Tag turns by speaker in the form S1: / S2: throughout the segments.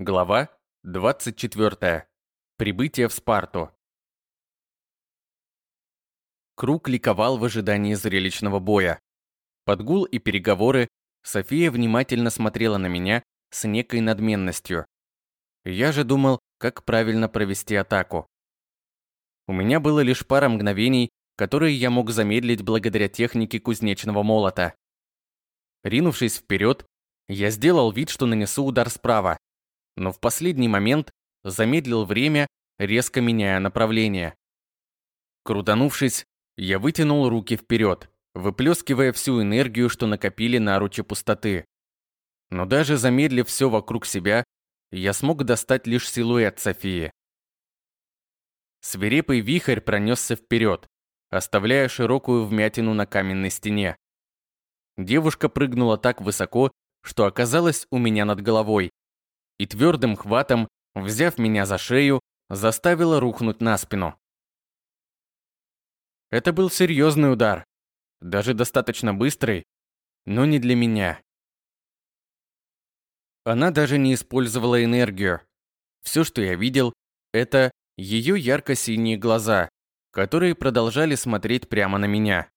S1: Глава 24. Прибытие в Спарту. Круг ликовал в ожидании зрелищного боя. Под гул и переговоры София внимательно смотрела на меня с некой надменностью. Я же думал, как правильно провести атаку. У меня было лишь пара мгновений, которые я мог замедлить благодаря технике кузнечного молота. Ринувшись вперед, я сделал вид, что нанесу удар справа, но в последний момент замедлил время, резко меняя направление. Крутанувшись, я вытянул руки вперед, выплескивая всю энергию, что накопили наручи пустоты. Но даже замедлив все вокруг себя, я смог достать лишь силуэт Софии. Свирепый вихрь пронесся вперед, оставляя широкую вмятину на каменной стене. Девушка прыгнула так высоко, что оказалась у меня над головой, и твердым хватом, взяв меня за шею, заставила рухнуть на спину. Это был серьезный удар, даже достаточно быстрый, но не для меня. Она даже не использовала энергию. Все, что я видел, это ее ярко-синие глаза, которые продолжали смотреть прямо на меня.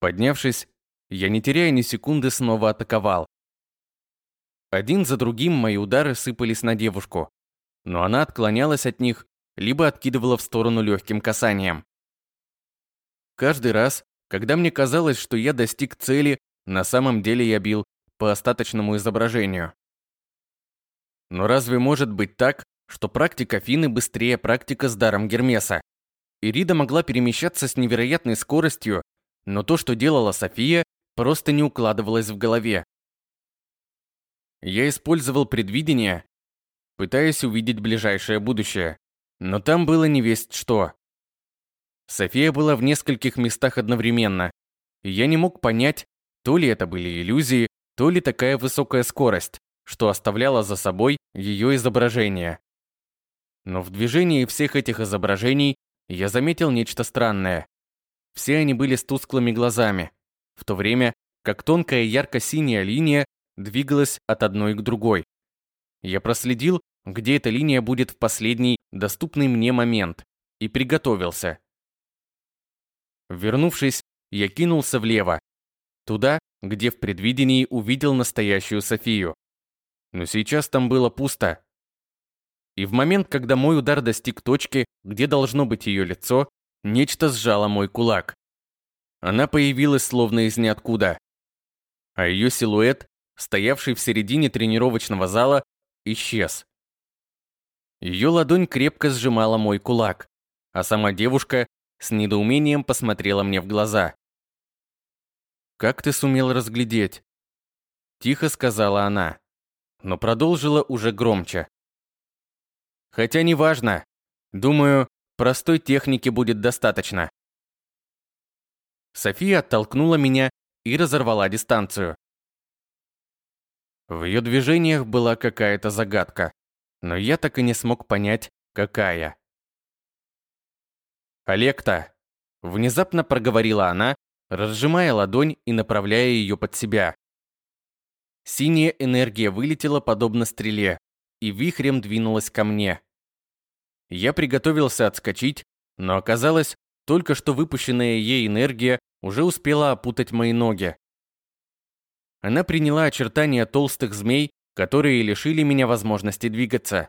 S1: Поднявшись, я не теряя ни секунды снова атаковал. Один за другим мои удары сыпались на девушку, но она отклонялась от них, либо откидывала в сторону легким касанием. Каждый раз, когда мне казалось, что я достиг цели, на самом деле я бил по остаточному изображению. Но разве может быть так, что практика Фины быстрее практика с даром Гермеса? Ирида могла перемещаться с невероятной скоростью, но то, что делала София, просто не укладывалось в голове. Я использовал предвидение, пытаясь увидеть ближайшее будущее. Но там было не весть что. София была в нескольких местах одновременно, и я не мог понять, то ли это были иллюзии, то ли такая высокая скорость, что оставляла за собой ее изображение. Но в движении всех этих изображений я заметил нечто странное. Все они были с тусклыми глазами, в то время как тонкая ярко-синяя линия двигалась от одной к другой. Я проследил, где эта линия будет в последний доступный мне момент, и приготовился. Вернувшись, я кинулся влево, туда, где в предвидении увидел настоящую Софию. Но сейчас там было пусто. И в момент, когда мой удар достиг точки, где должно быть ее лицо, нечто сжало мой кулак. Она появилась словно из ниоткуда. А ее силуэт стоявший в середине тренировочного зала, исчез. Ее ладонь крепко сжимала мой кулак, а сама девушка с недоумением посмотрела мне в глаза. «Как ты сумел разглядеть?» Тихо сказала она, но продолжила уже громче. «Хотя неважно. Думаю, простой техники будет достаточно». София оттолкнула меня и разорвала дистанцию. В ее движениях была какая-то загадка, но я так и не смог понять, какая. «Олекта!» – внезапно проговорила она, разжимая ладонь и направляя ее под себя. Синяя энергия вылетела подобно стреле и вихрем двинулась ко мне. Я приготовился отскочить, но оказалось, только что выпущенная ей энергия уже успела опутать мои ноги. Она приняла очертания толстых змей, которые лишили меня возможности двигаться.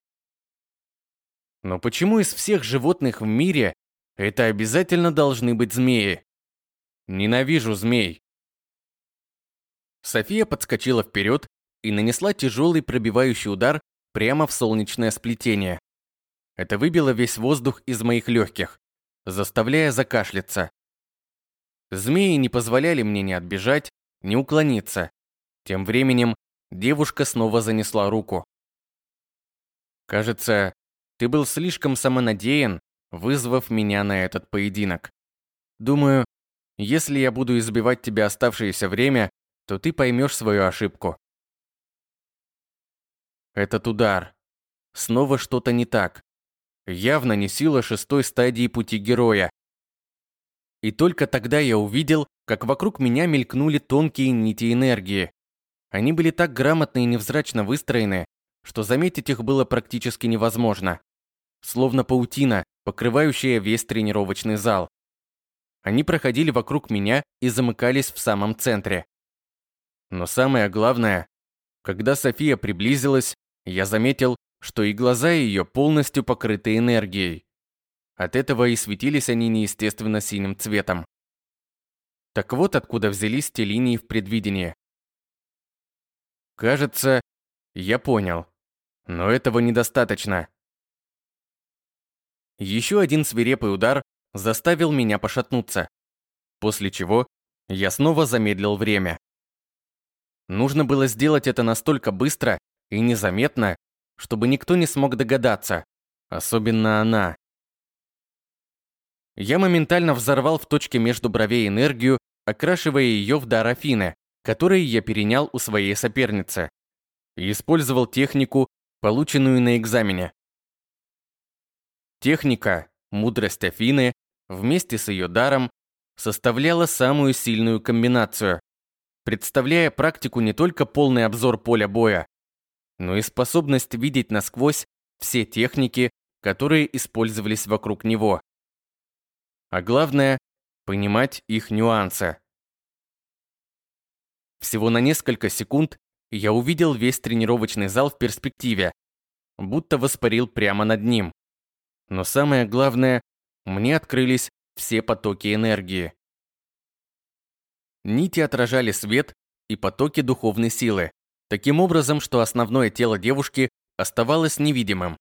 S1: Но почему из всех животных в мире это обязательно должны быть змеи? Ненавижу змей. София подскочила вперед и нанесла тяжелый пробивающий удар прямо в солнечное сплетение. Это выбило весь воздух из моих легких, заставляя закашляться. Змеи не позволяли мне ни отбежать, ни уклониться. Тем временем девушка снова занесла руку. «Кажется, ты был слишком самонадеян, вызвав меня на этот поединок. Думаю, если я буду избивать тебя оставшееся время, то ты поймешь свою ошибку». Этот удар. Снова что-то не так. Явно не сила шестой стадии пути героя. И только тогда я увидел, как вокруг меня мелькнули тонкие нити энергии. Они были так грамотно и невзрачно выстроены, что заметить их было практически невозможно. Словно паутина, покрывающая весь тренировочный зал. Они проходили вокруг меня и замыкались в самом центре. Но самое главное, когда София приблизилась, я заметил, что и глаза ее полностью покрыты энергией. От этого и светились они неестественно синим цветом. Так вот откуда взялись те линии в предвидении. Кажется, я понял. Но этого недостаточно. Еще один свирепый удар заставил меня пошатнуться, после чего я снова замедлил время. Нужно было сделать это настолько быстро и незаметно, чтобы никто не смог догадаться, особенно она. Я моментально взорвал в точке между бровей энергию, окрашивая ее в дар Афины, который я перенял у своей соперницы, и использовал технику, полученную на экзамене. Техника, мудрость Афины, вместе с ее даром, составляла самую сильную комбинацию, представляя практику не только полный обзор поля боя, но и способность видеть насквозь все техники, которые использовались вокруг него. А главное – понимать их нюансы. Всего на несколько секунд я увидел весь тренировочный зал в перспективе, будто воспарил прямо над ним. Но самое главное, мне открылись все потоки энергии. Нити отражали свет и потоки духовной силы, таким образом, что основное тело девушки оставалось невидимым.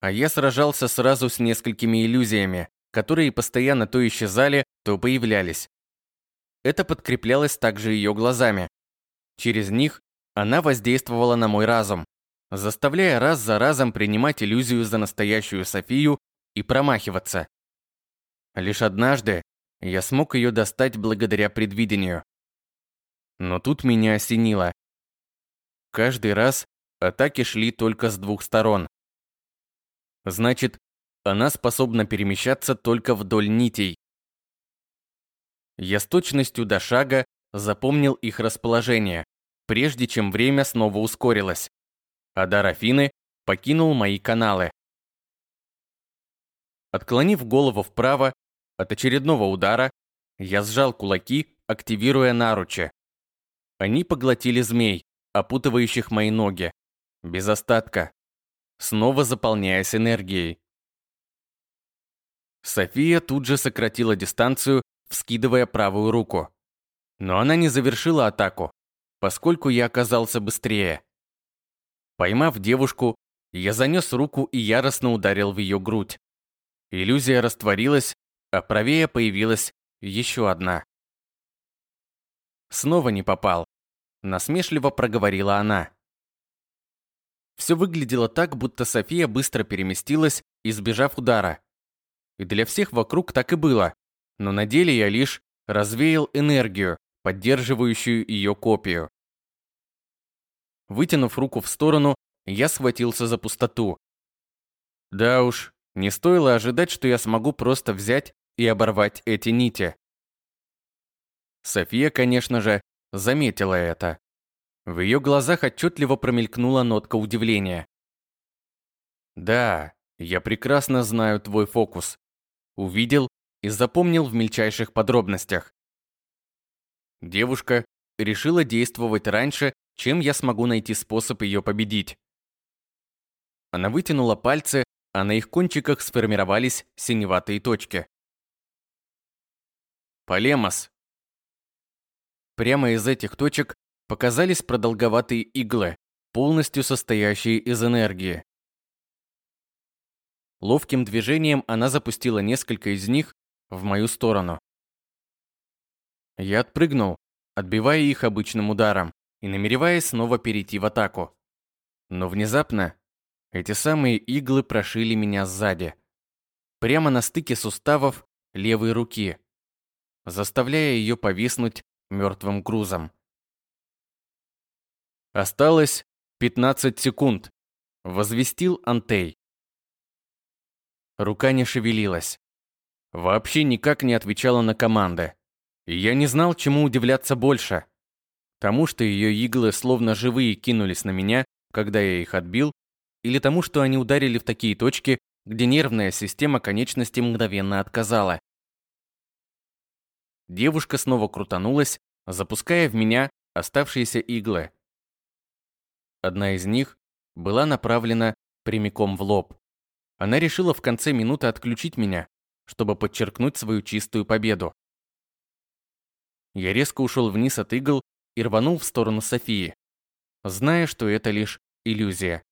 S1: А я сражался сразу с несколькими иллюзиями, которые постоянно то исчезали, то появлялись. Это подкреплялось также ее глазами. Через них она воздействовала на мой разум, заставляя раз за разом принимать иллюзию за настоящую Софию и промахиваться. Лишь однажды я смог ее достать благодаря предвидению. Но тут меня осенило. Каждый раз атаки шли только с двух сторон. Значит, она способна перемещаться только вдоль нитей. Я с точностью до шага запомнил их расположение, прежде чем время снова ускорилось. А дар Афины покинул мои каналы. Отклонив голову вправо от очередного удара, я сжал кулаки, активируя наручи. Они поглотили змей, опутывающих мои ноги, без остатка, снова заполняясь энергией. София тут же сократила дистанцию, вскидывая правую руку. Но она не завершила атаку, поскольку я оказался быстрее. Поймав девушку, я занес руку и яростно ударил в ее грудь. Иллюзия растворилась, а правее появилась еще одна. Снова не попал. Насмешливо проговорила она. Все выглядело так, будто София быстро переместилась, избежав удара. И для всех вокруг так и было. Но на деле я лишь развеял энергию, поддерживающую ее копию. Вытянув руку в сторону, я схватился за пустоту. Да уж, не стоило ожидать, что я смогу просто взять и оборвать эти нити. София, конечно же, заметила это. В ее глазах отчетливо промелькнула нотка удивления. «Да, я прекрасно знаю твой фокус. Увидел и запомнил в мельчайших подробностях. Девушка решила действовать раньше, чем я смогу найти способ ее победить. Она вытянула пальцы, а на их кончиках сформировались синеватые точки. Полемос. Прямо из этих точек показались продолговатые иглы, полностью состоящие из энергии. Ловким движением она запустила несколько из них в мою сторону. Я отпрыгнул, отбивая их обычным ударом и намереваясь снова перейти в атаку. Но внезапно эти самые иглы прошили меня сзади, прямо на стыке суставов левой руки, заставляя ее повиснуть мертвым грузом. Осталось 15 секунд, возвестил Антей. Рука не шевелилась. Вообще никак не отвечала на команды. И я не знал, чему удивляться больше. Тому, что ее иглы словно живые кинулись на меня когда я их отбил, или тому, что они ударили в такие точки, где нервная система конечности мгновенно отказала. Девушка снова крутанулась, запуская в меня оставшиеся иглы. Одна из них была направлена прямиком в лоб. Она решила в конце минуты отключить меня, чтобы подчеркнуть свою чистую победу. Я резко ушел вниз от игл и рванул в сторону Софии, зная, что это лишь иллюзия.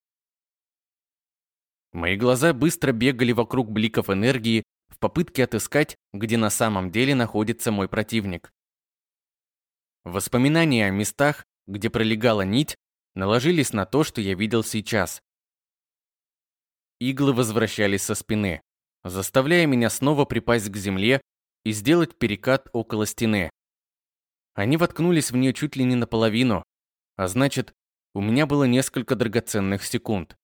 S1: Мои глаза быстро бегали вокруг бликов энергии в попытке отыскать, где на самом деле находится мой противник. Воспоминания о местах, где пролегала нить, наложились на то, что я видел сейчас. Иглы возвращались со спины, заставляя меня снова припасть к земле и сделать перекат около стены. Они воткнулись в нее чуть ли не наполовину, а значит, у меня было несколько драгоценных секунд.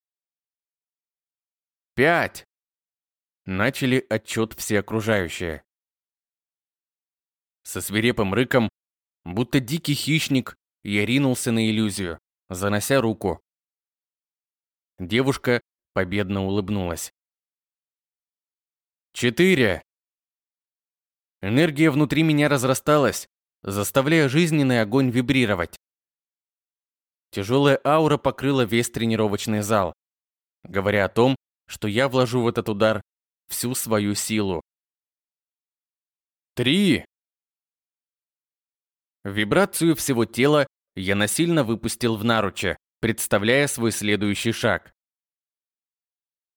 S1: Пять! Начали отчет все окружающие. Со свирепым рыком, будто дикий хищник, я ринулся на иллюзию, занося руку. Девушка победно улыбнулась. Четыре. Энергия внутри меня разрасталась, заставляя жизненный огонь вибрировать. Тяжелая аура покрыла весь тренировочный зал, говоря о том, что я вложу в этот удар всю свою силу. Три. Вибрацию всего тела я насильно выпустил в наруче, представляя свой следующий шаг.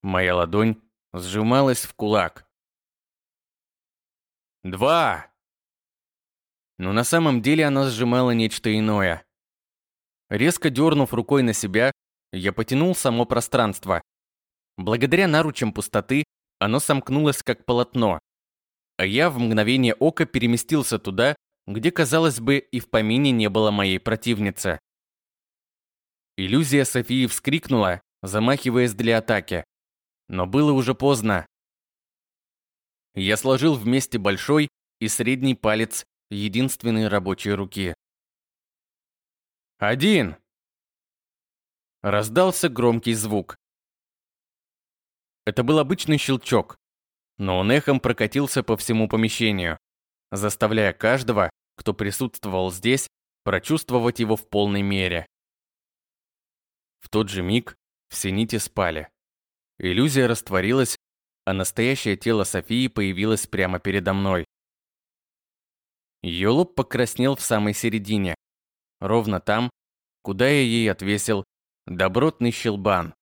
S1: Моя ладонь сжималась в кулак. Два. Но на самом деле она сжимала нечто иное. Резко дернув рукой на себя, я потянул само пространство. Благодаря наручам пустоты оно сомкнулось как полотно, а я в мгновение ока переместился туда, где, казалось бы, и в помине не было моей противницы. Иллюзия Софии вскрикнула, замахиваясь для атаки. Но было уже поздно. Я сложил вместе большой и средний палец единственной рабочей руки. «Один!» Раздался громкий звук. Это был обычный щелчок, но он эхом прокатился по всему помещению, заставляя каждого, кто присутствовал здесь, прочувствовать его в полной мере. В тот же миг все нити спали. Иллюзия растворилась, а настоящее тело Софии появилось прямо передо мной. Ее лоб покраснел в самой середине, ровно там, куда я ей отвесил добротный щелбан.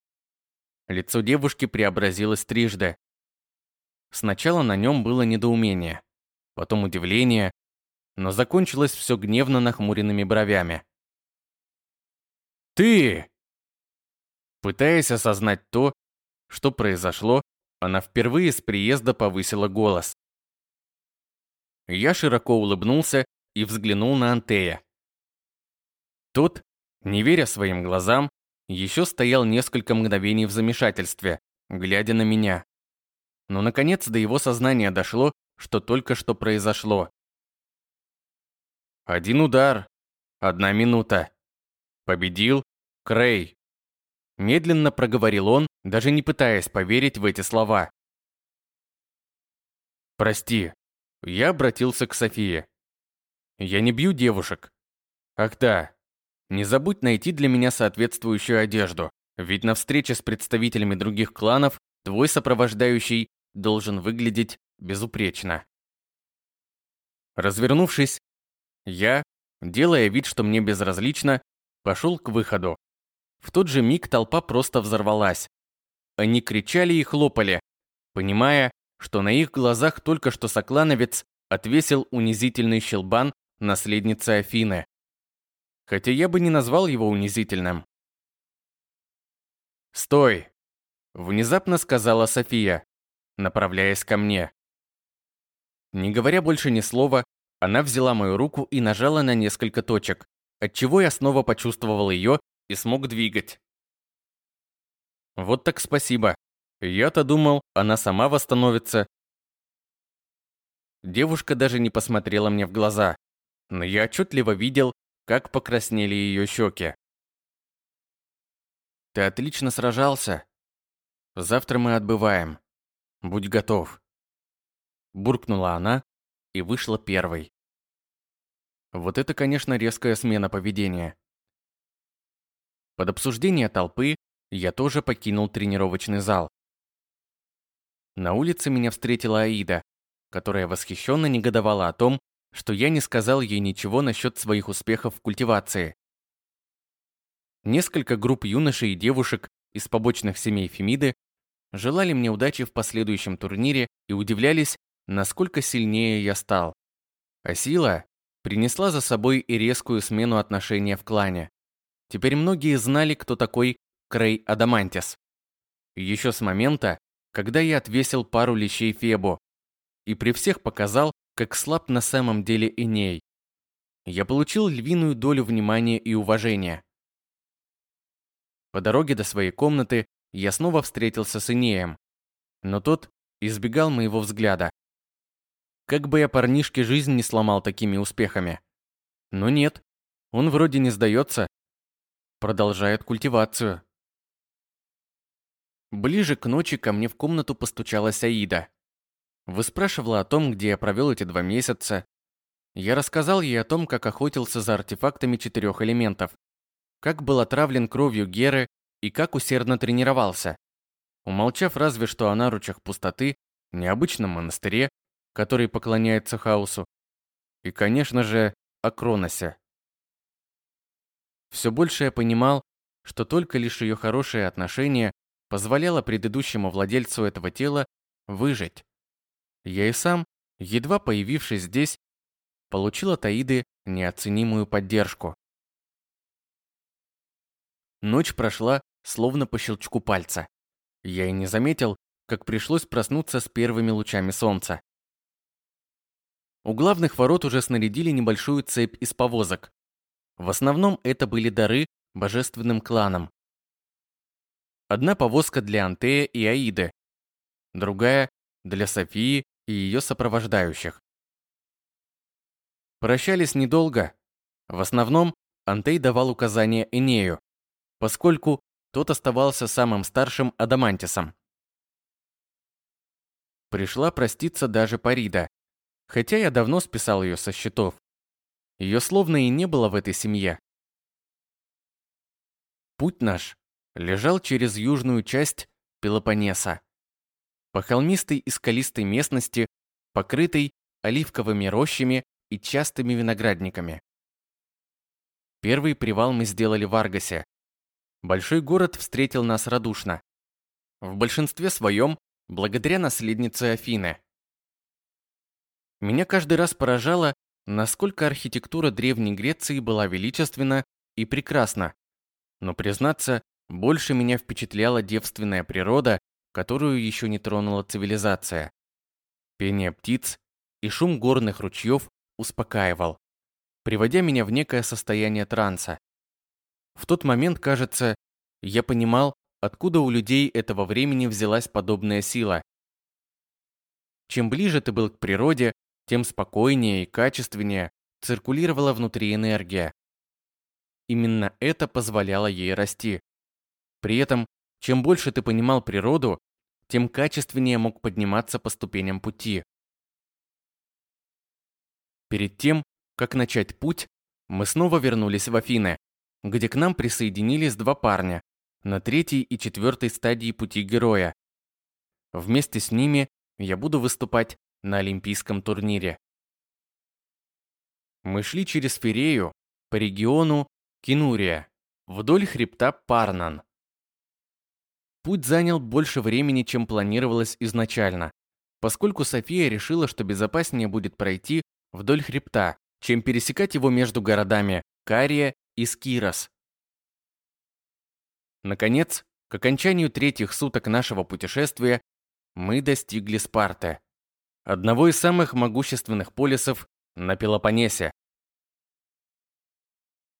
S1: Лицо девушки преобразилось трижды. Сначала на нем было недоумение, потом удивление, но закончилось все гневно нахмуренными бровями. «Ты!» Пытаясь осознать то, что произошло, она впервые с приезда повысила голос. Я широко улыбнулся и взглянул на Антея. Тот, не веря своим глазам, еще стоял несколько мгновений в замешательстве, глядя на меня. Но наконец до его сознания дошло, что только что произошло. Один удар, одна минута. Победил Крей. Медленно проговорил он, даже не пытаясь поверить в эти слова. «Прости, я обратился к Софии. Я не бью девушек. Ах да, не забудь найти для меня соответствующую одежду, ведь на встрече с представителями других кланов твой сопровождающий должен выглядеть безупречно. Развернувшись, я, делая вид, что мне безразлично, пошел к выходу. В тот же миг толпа просто взорвалась. Они кричали и хлопали, понимая, что на их глазах только что соклановец отвесил унизительный щелбан наследнице Афины хотя я бы не назвал его унизительным. «Стой!» – внезапно сказала София, направляясь ко мне. Не говоря больше ни слова, она взяла мою руку и нажала на несколько точек, отчего я снова почувствовал ее и смог двигать. Вот так спасибо. Я-то думал, она сама восстановится. Девушка даже не посмотрела мне в глаза, но я отчетливо видел, как покраснели ее щеки. ты отлично сражался. Завтра мы отбываем. Будь готов. Буркнула она и вышла первой. Вот это, конечно, резкая смена поведения. Под обсуждение толпы я тоже покинул тренировочный зал. На улице меня встретила Аида, которая восхищенно негодовала о том, что я не сказал ей ничего насчет своих успехов в культивации. Несколько групп юношей и девушек из побочных семей Фемиды желали мне удачи в последующем турнире и удивлялись, насколько сильнее я стал. А сила принесла за собой и резкую смену отношения в клане. Теперь многие знали, кто такой Крей Адамантис. Еще с момента, когда я отвесил пару лещей Фебу и при всех показал, как слаб на самом деле Иней. Я получил львиную долю внимания и уважения. По дороге до своей комнаты я снова встретился с Инеем, но тот избегал моего взгляда. Как бы я парнишке жизнь не сломал такими успехами. Но нет, он вроде не сдается, продолжает культивацию. Ближе к ночи ко мне в комнату постучалась Аида. Выспрашивала о том, где я провел эти два месяца. Я рассказал ей о том, как охотился за артефактами четырех элементов, как был отравлен кровью Геры и как усердно тренировался. Умолчав разве что о наручах пустоты, необычном монастыре, который поклоняется хаосу, и, конечно же, о Кроносе. Все больше я понимал, что только лишь ее хорошее отношение позволяло предыдущему владельцу этого тела выжить. Я и сам, едва появившись здесь, получил от Аиды неоценимую поддержку. Ночь прошла, словно по щелчку пальца. Я и не заметил, как пришлось проснуться с первыми лучами солнца. У главных ворот уже снарядили небольшую цепь из повозок. В основном это были дары божественным кланам. Одна повозка для Антея и Аиды, другая для Софии и ее сопровождающих. Прощались недолго. В основном Антей давал указания Энею, поскольку тот оставался самым старшим адамантисом. Пришла проститься даже Парида, хотя я давно списал ее со счетов. Ее словно и не было в этой семье. Путь наш лежал через южную часть Пелопоннеса, по холмистой и скалистой местности, покрытой оливковыми рощами и частыми виноградниками. Первый привал мы сделали в Аргасе, Большой город встретил нас радушно. В большинстве своем благодаря наследнице Афины. Меня каждый раз поражало, насколько архитектура Древней Греции была величественна и прекрасна. Но, признаться, больше меня впечатляла девственная природа, которую еще не тронула цивилизация. Пение птиц и шум горных ручьев успокаивал, приводя меня в некое состояние транса. В тот момент, кажется, я понимал, откуда у людей этого времени взялась подобная сила. Чем ближе ты был к природе, тем спокойнее и качественнее циркулировала внутри энергия. Именно это позволяло ей расти. При этом, чем больше ты понимал природу, тем качественнее мог подниматься по ступеням пути. Перед тем, как начать путь, мы снова вернулись в Афины где к нам присоединились два парня на третьей и четвертой стадии пути героя. Вместе с ними я буду выступать на Олимпийском турнире. Мы шли через Ферею по региону Кинурия, вдоль хребта Парнан. Путь занял больше времени, чем планировалось изначально, поскольку София решила, что безопаснее будет пройти вдоль хребта, чем пересекать его между городами Кария из Кирос. Наконец, к окончанию третьих суток нашего путешествия мы достигли Спарты, одного из самых могущественных полисов на Пелопоннесе.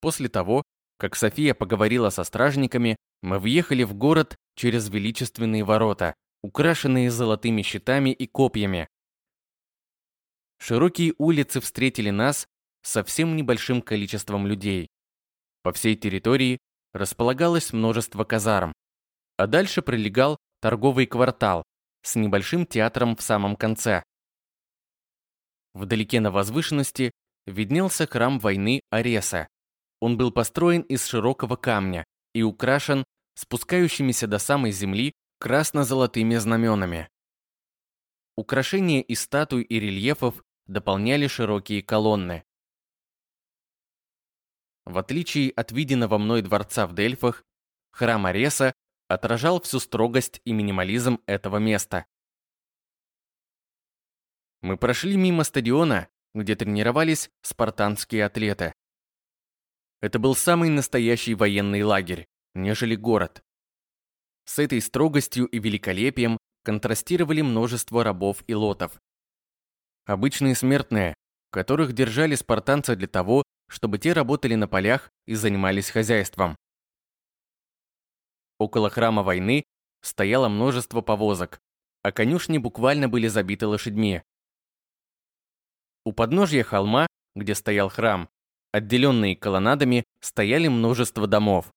S1: После того, как София поговорила со стражниками, мы въехали в город через величественные ворота, украшенные золотыми щитами и копьями. Широкие улицы встретили нас совсем небольшим количеством людей. По всей территории располагалось множество казарм, а дальше прилегал торговый квартал с небольшим театром в самом конце. Вдалеке на возвышенности виднелся храм войны Ареса. Он был построен из широкого камня и украшен спускающимися до самой земли красно-золотыми знаменами. Украшения из статуй и рельефов дополняли широкие колонны. В отличие от виденного мной дворца в Дельфах, храм Ареса отражал всю строгость и минимализм этого места. Мы прошли мимо стадиона, где тренировались спартанские атлеты. Это был самый настоящий военный лагерь, нежели город. С этой строгостью и великолепием контрастировали множество рабов и лотов. Обычные смертные, которых держали спартанцы для того, чтобы те работали на полях и занимались хозяйством. Около храма войны стояло множество повозок, а конюшни буквально были забиты лошадьми. У подножья холма, где стоял храм, отделенные колоннадами, стояли множество домов.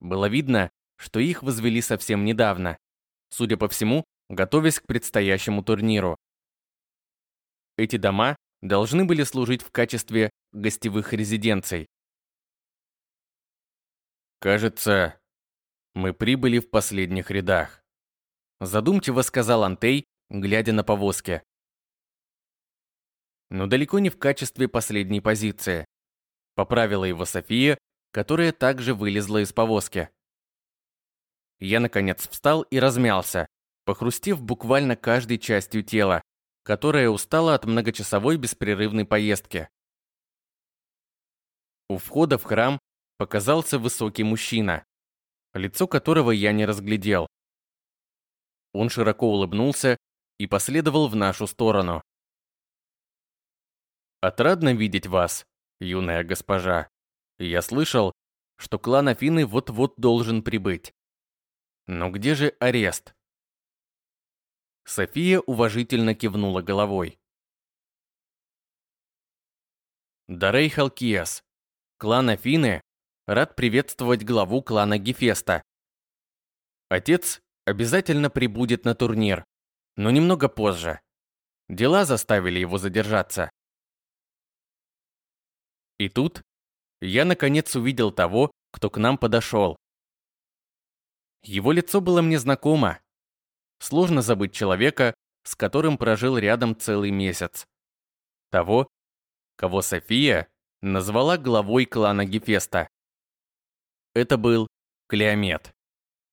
S1: Было видно, что их возвели совсем недавно, судя по всему, готовясь к предстоящему турниру. Эти дома должны были служить в качестве гостевых резиденций. Кажется, мы прибыли в последних рядах. Задумчиво сказал Антей, глядя на повозки. Но далеко не в качестве последней позиции. Поправила его София, которая также вылезла из повозки. Я, наконец, встал и размялся, похрустев буквально каждой частью тела, которая устала от многочасовой беспрерывной поездки. У входа в храм показался высокий мужчина, лицо которого я не разглядел. Он широко улыбнулся и последовал в нашу сторону. «Отрадно видеть вас, юная госпожа. Я слышал, что клан Афины вот-вот должен прибыть. Но где же арест?» София уважительно кивнула головой. Дарей Халкиас, клан Афины Рад приветствовать главу клана Гефеста. Отец обязательно прибудет на турнир, но немного позже. Дела заставили его задержаться. И тут я наконец увидел того, кто к нам подошел. Его лицо было мне знакомо. Сложно забыть человека, с которым прожил рядом целый месяц. Того, кого София назвала главой клана Гефеста. Это был Клеомет.